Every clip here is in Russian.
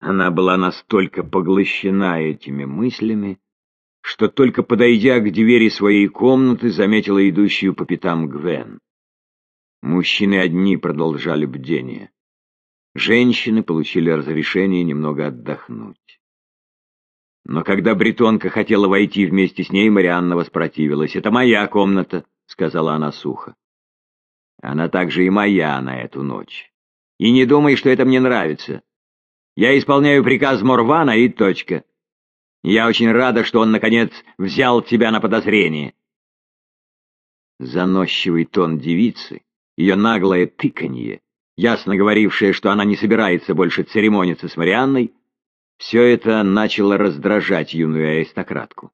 Она была настолько поглощена этими мыслями, что только подойдя к двери своей комнаты, заметила идущую по пятам Гвен. Мужчины одни продолжали бдение. Женщины получили разрешение немного отдохнуть. Но когда бретонка хотела войти вместе с ней, Марианна воспротивилась. «Это моя комната», — сказала она сухо. «Она также и моя на эту ночь. И не думай, что это мне нравится. Я исполняю приказ Морвана и точка. Я очень рада, что он, наконец, взял тебя на подозрение. Заносчивый тон девицы, ее наглое тыканье, ясно говорившее, что она не собирается больше церемониться с Марианной, все это начало раздражать юную аристократку.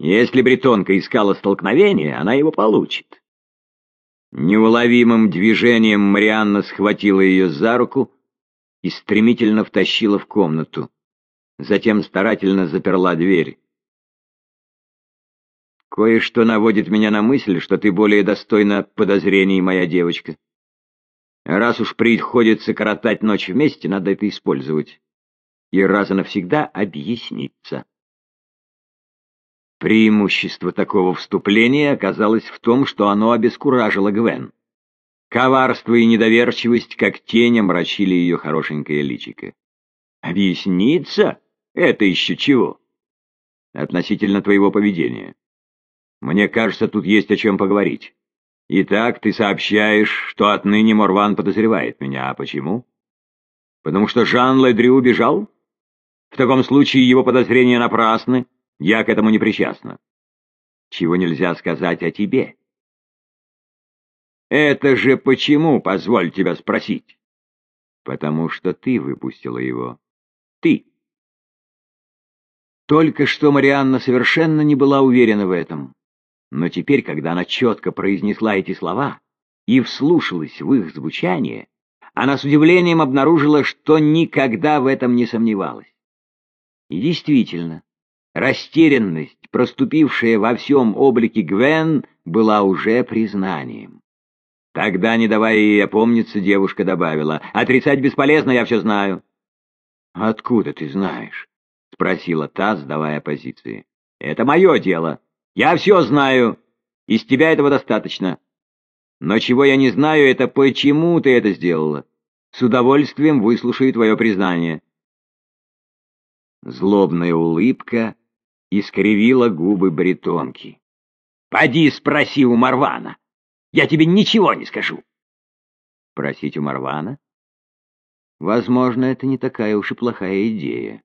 Если бретонка искала столкновения, она его получит. Неуловимым движением Марианна схватила ее за руку и стремительно втащила в комнату. Затем старательно заперла дверь. «Кое-что наводит меня на мысль, что ты более достойна подозрений, моя девочка. Раз уж приходится коротать ночь вместе, надо это использовать. И раз и навсегда объясниться». Преимущество такого вступления оказалось в том, что оно обескуражило Гвен. Коварство и недоверчивость, как тень, омрачили ее хорошенькое личико. «Объясниться? Это еще чего?» «Относительно твоего поведения. Мне кажется, тут есть о чем поговорить. Итак, ты сообщаешь, что отныне Морван подозревает меня. А почему? Потому что Жан Ледрю убежал? В таком случае его подозрения напрасны, я к этому не причастна. Чего нельзя сказать о тебе?» Это же почему, позволь тебя спросить? Потому что ты выпустила его. Ты. Только что Марианна совершенно не была уверена в этом. Но теперь, когда она четко произнесла эти слова и вслушалась в их звучание, она с удивлением обнаружила, что никогда в этом не сомневалась. И действительно, растерянность, проступившая во всем облике Гвен, была уже признанием. Тогда, не давая ей опомниться, девушка добавила, «Отрицать бесполезно, я все знаю». «Откуда ты знаешь?» — спросила та, сдавая позиции. «Это мое дело. Я все знаю. Из тебя этого достаточно. Но чего я не знаю, это почему ты это сделала. С удовольствием выслушаю твое признание». Злобная улыбка искривила губы бретонки. «Поди спроси у Марвана». Я тебе ничего не скажу. Просить у Марвана? Возможно, это не такая уж и плохая идея.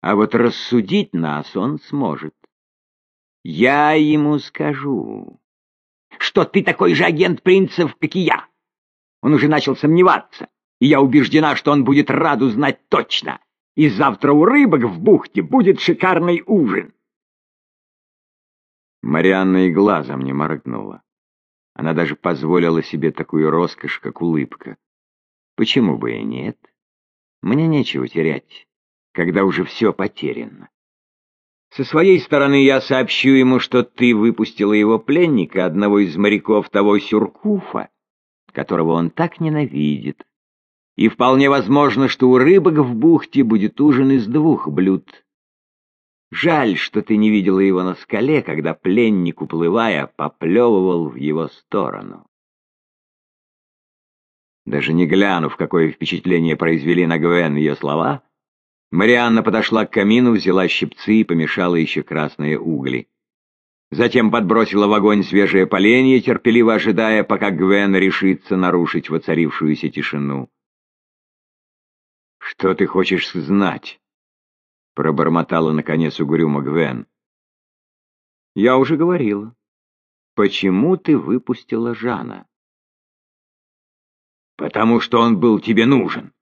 А вот рассудить нас он сможет. Я ему скажу, что ты такой же агент принцев, как и я. Он уже начал сомневаться, и я убеждена, что он будет рад узнать точно. И завтра у рыбок в бухте будет шикарный ужин. Марианна и глазом не моргнула. Она даже позволила себе такую роскошь, как улыбка. Почему бы и нет? Мне нечего терять, когда уже все потеряно. Со своей стороны я сообщу ему, что ты выпустила его пленника, одного из моряков того Сюркуфа, которого он так ненавидит. И вполне возможно, что у рыбок в бухте будет ужин из двух блюд Жаль, что ты не видела его на скале, когда пленник, уплывая, поплевывал в его сторону. Даже не глянув, какое впечатление произвели на Гвен ее слова, Марианна подошла к камину, взяла щипцы и помешала еще красные угли. Затем подбросила в огонь свежее поленье, терпеливо ожидая, пока Гвен решится нарушить воцарившуюся тишину. «Что ты хочешь знать?» — пробормотала наконец угрюмо Гвен. «Я уже говорила. Почему ты выпустила Жана?» «Потому что он был тебе нужен.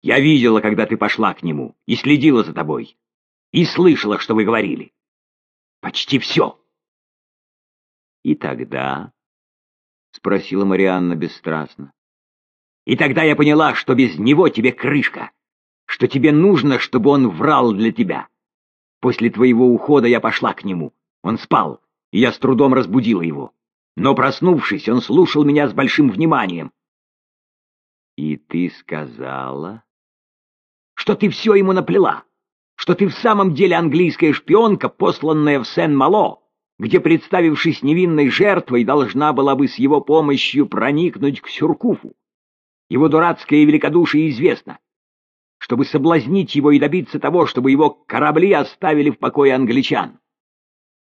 Я видела, когда ты пошла к нему, и следила за тобой, и слышала, что вы говорили. Почти все». «И тогда?» — спросила Марианна бесстрастно. «И тогда я поняла, что без него тебе крышка» что тебе нужно, чтобы он врал для тебя. После твоего ухода я пошла к нему. Он спал, и я с трудом разбудила его. Но, проснувшись, он слушал меня с большим вниманием. И ты сказала, что ты все ему наплела, что ты в самом деле английская шпионка, посланная в Сен-Мало, где, представившись невинной жертвой, должна была бы с его помощью проникнуть к Сюркуфу. Его дурацкое великодушие известно. Чтобы соблазнить его и добиться того, чтобы его корабли оставили в покое англичан.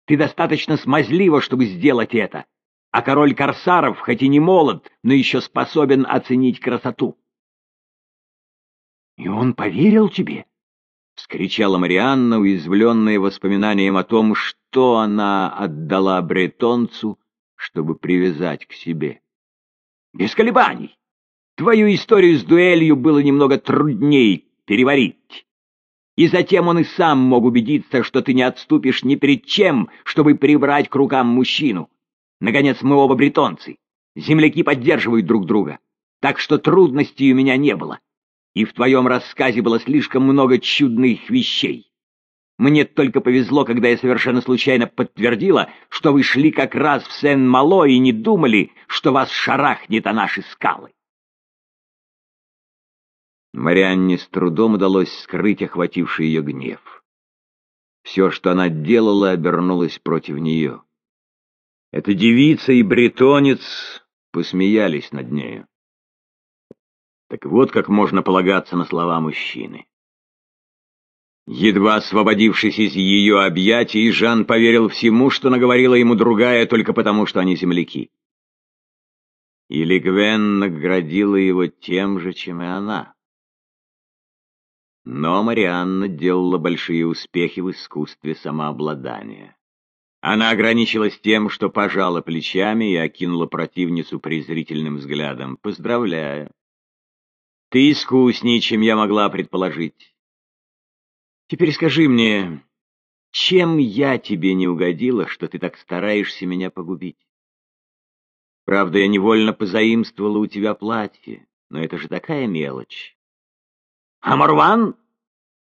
Ты достаточно смазлива, чтобы сделать это, а король Корсаров, хоть и не молод, но еще способен оценить красоту. — И он поверил тебе? — вскричала Марианна, уязвленная воспоминанием о том, что она отдала бретонцу, чтобы привязать к себе. — Без колебаний. Твою историю с дуэлью было немного трудней переварить. И затем он и сам мог убедиться, что ты не отступишь ни перед чем, чтобы прибрать к рукам мужчину. Наконец, мы оба бретонцы. Земляки поддерживают друг друга. Так что трудностей у меня не было. И в твоем рассказе было слишком много чудных вещей. Мне только повезло, когда я совершенно случайно подтвердила, что вы шли как раз в Сен-Мало и не думали, что вас шарахнет о наши скалы. Марианне с трудом удалось скрыть охвативший ее гнев. Все, что она делала, обернулось против нее. Эта девица и бретонец посмеялись над нею. Так вот как можно полагаться на слова мужчины. Едва освободившись из ее объятий, Жан поверил всему, что наговорила ему другая, только потому, что они земляки. Или Гвен наградила его тем же, чем и она. Но Марианна делала большие успехи в искусстве самообладания. Она ограничилась тем, что пожала плечами и окинула противницу презрительным взглядом. «Поздравляю. Ты искуснее, чем я могла предположить. Теперь скажи мне, чем я тебе не угодила, что ты так стараешься меня погубить? Правда, я невольно позаимствовала у тебя платье, но это же такая мелочь. А Марван?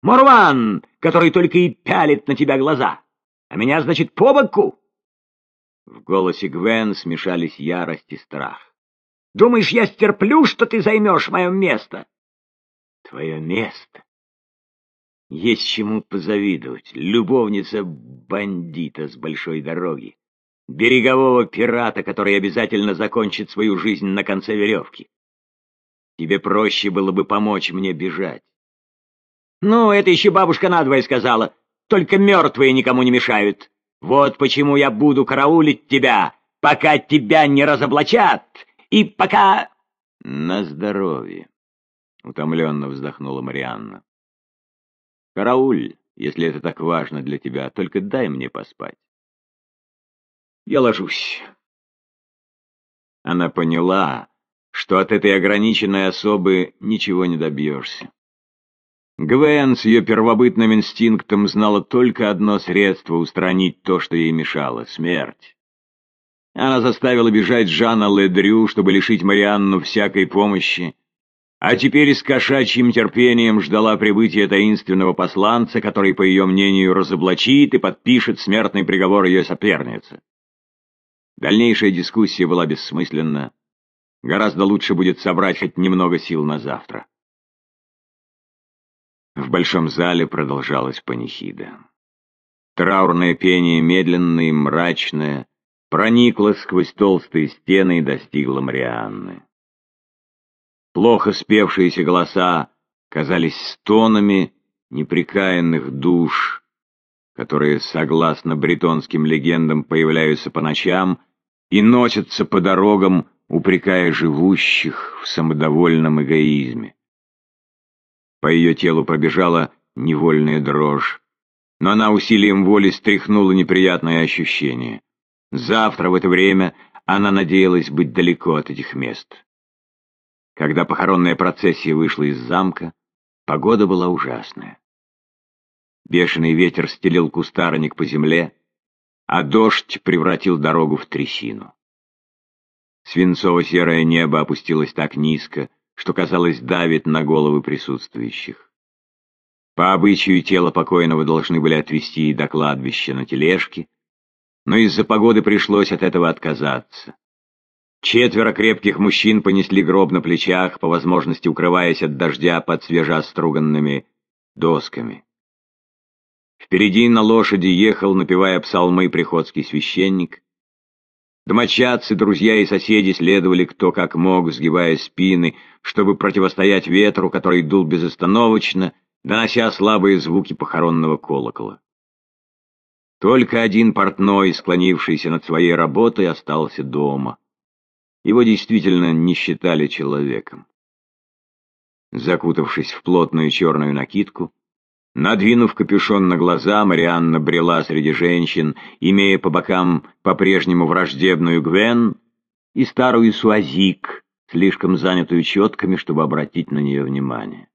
Марван, который только и пялит на тебя глаза!» А меня, значит, по боку?» В голосе Гвен смешались ярость и страх. «Думаешь, я стерплю, что ты займешь мое место?» «Твое место?» Есть чему позавидовать. Любовница бандита с большой дороги. Берегового пирата, который обязательно закончит свою жизнь на конце веревки. Тебе проще было бы помочь мне бежать. Ну, это еще бабушка надвое сказала. Только мертвые никому не мешают. Вот почему я буду караулить тебя, пока тебя не разоблачат, и пока...» «На здоровье», — утомленно вздохнула Марианна. «Карауль, если это так важно для тебя, только дай мне поспать». «Я ложусь». Она поняла, что от этой ограниченной особы ничего не добьешься. Гвен с ее первобытным инстинктом знала только одно средство устранить то, что ей мешало — смерть. Она заставила бежать Жана Ледрю, чтобы лишить Марианну всякой помощи, а теперь с кошачьим терпением ждала прибытия таинственного посланца, который, по ее мнению, разоблачит и подпишет смертный приговор ее соперницы. Дальнейшая дискуссия была бессмысленна. Гораздо лучше будет собрать хоть немного сил на завтра. В большом зале продолжалась панихида. Траурное пение, медленное и мрачное, проникло сквозь толстые стены и достигло Марианны. Плохо спевшиеся голоса казались стонами неприкаянных душ, которые, согласно бретонским легендам, появляются по ночам и носятся по дорогам, упрекая живущих в самодовольном эгоизме. По ее телу пробежала невольная дрожь, но она усилием воли стряхнула неприятное ощущение. Завтра в это время она надеялась быть далеко от этих мест. Когда похоронная процессия вышла из замка, погода была ужасная. Бешеный ветер стелил кустарник по земле, а дождь превратил дорогу в трясину. Свинцово-серое небо опустилось так низко, что, казалось, давит на головы присутствующих. По обычаю тело покойного должны были отвезти до кладбища на тележке, но из-за погоды пришлось от этого отказаться. Четверо крепких мужчин понесли гроб на плечах, по возможности укрываясь от дождя под свежеоструганными досками. Впереди на лошади ехал, напевая псалмы, приходский священник. Домочадцы, друзья и соседи следовали кто как мог, сгибая спины, чтобы противостоять ветру, который дул безостановочно, донося слабые звуки похоронного колокола. Только один портной, склонившийся над своей работой, остался дома. Его действительно не считали человеком. Закутавшись в плотную черную накидку, надвинув капюшон на глаза, Марианна брела среди женщин, имея по бокам по-прежнему враждебную Гвен и старую Суазик, слишком занятую четками, чтобы обратить на нее внимание.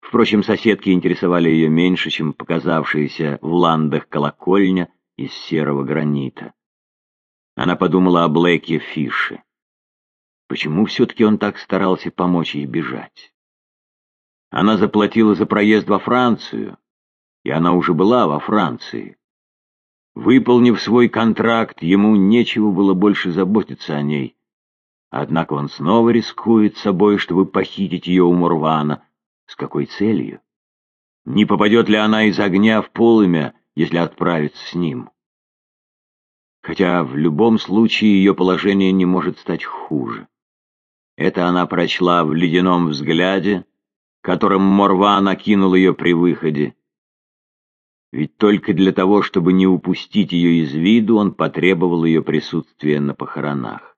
Впрочем, соседки интересовали ее меньше, чем показавшаяся в ландах колокольня из серого гранита. Она подумала о Блэке Фише. Почему все-таки он так старался помочь ей бежать? Она заплатила за проезд во Францию, и она уже была во Франции. Выполнив свой контракт, ему нечего было больше заботиться о ней. Однако он снова рискует собой, чтобы похитить ее у Мурвана. С какой целью? Не попадет ли она из огня в полымя, если отправится с ним? Хотя в любом случае ее положение не может стать хуже. Это она прочла в ледяном взгляде, которым Морва накинул ее при выходе. Ведь только для того, чтобы не упустить ее из виду, он потребовал ее присутствия на похоронах.